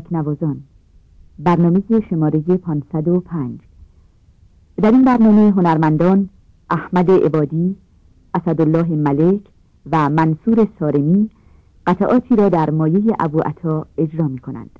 تکنوازان برنامه شماره 505 در این برنامه هنرمندان احمد عبادی، اسدالله ملک و منصور سارمی قطعاتی را در مایه ابو عطا اجرا می کنند.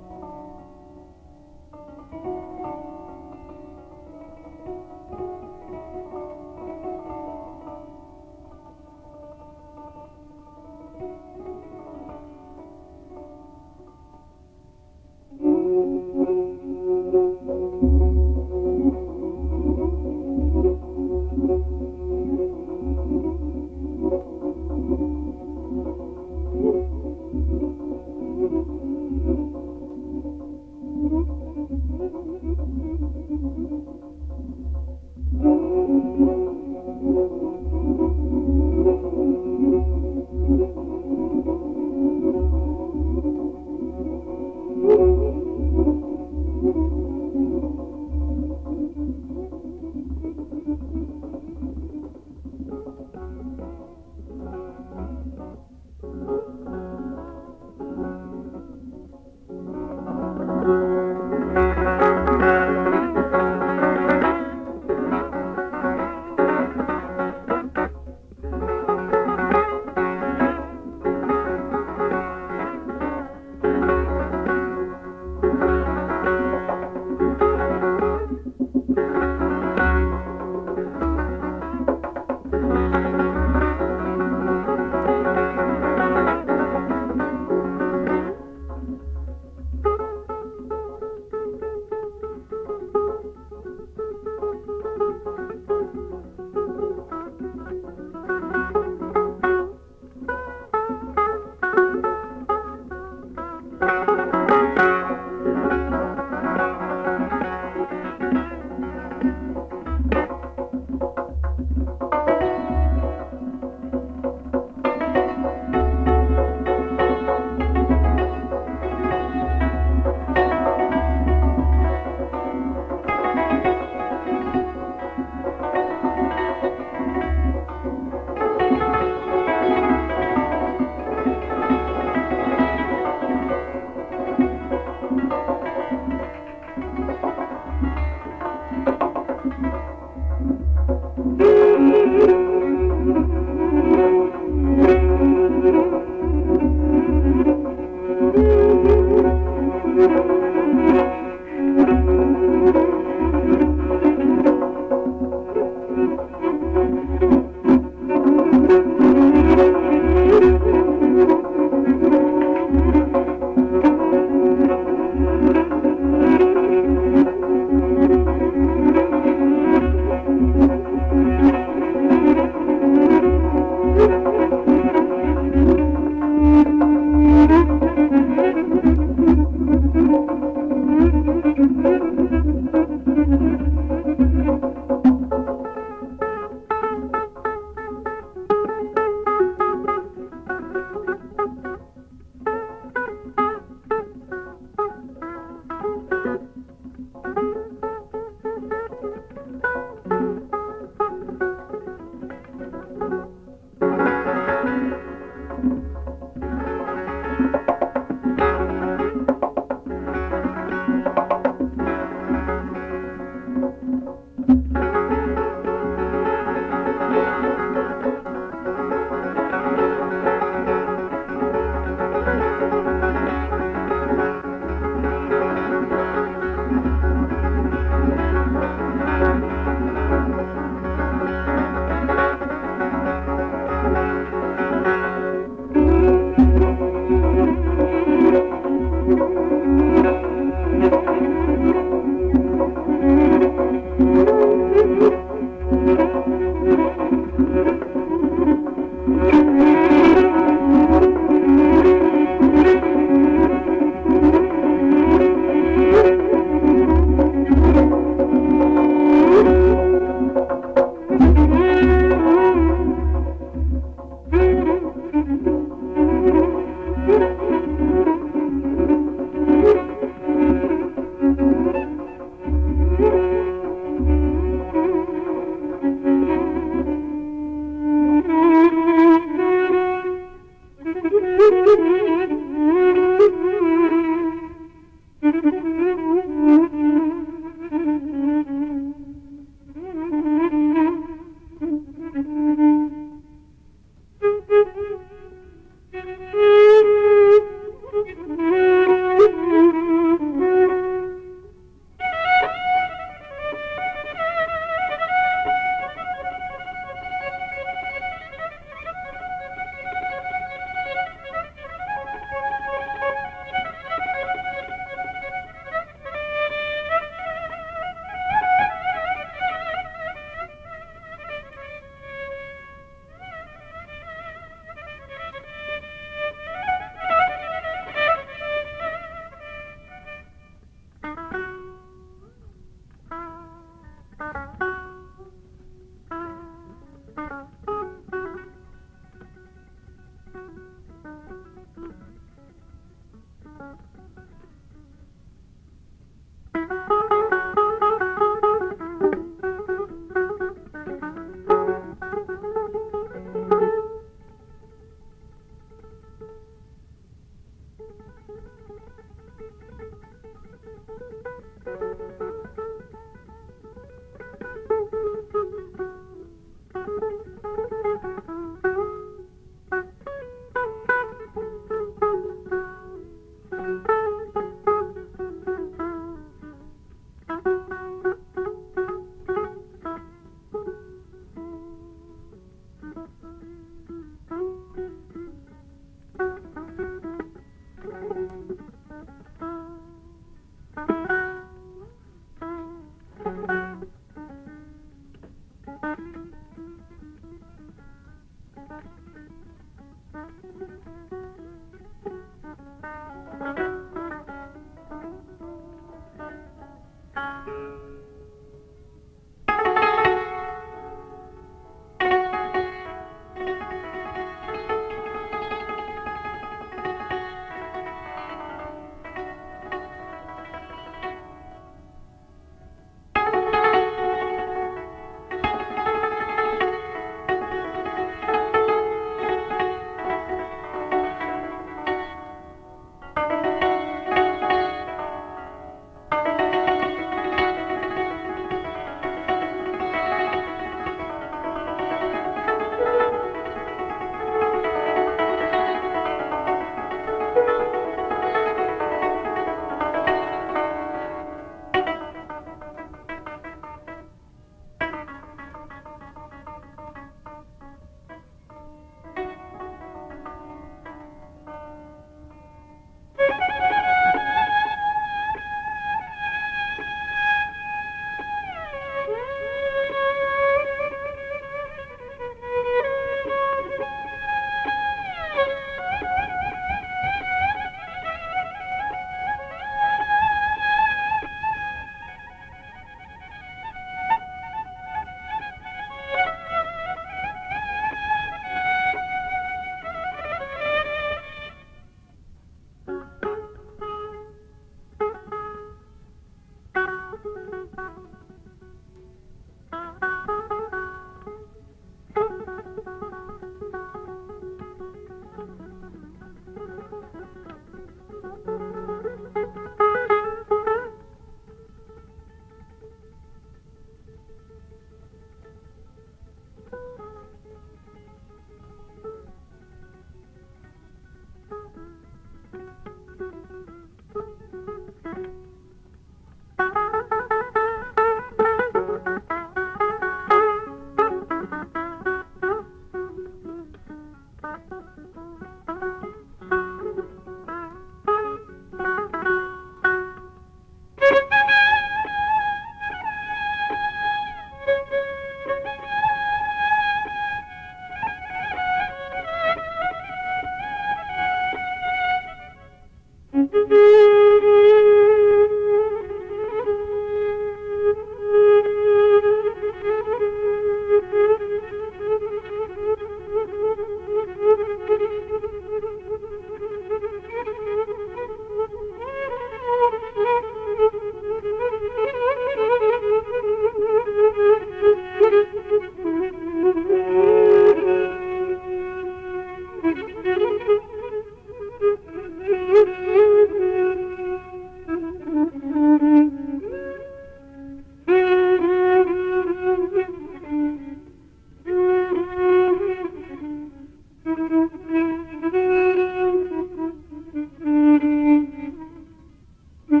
پایان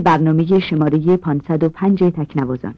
برنامه شماره 505 تکنوازان.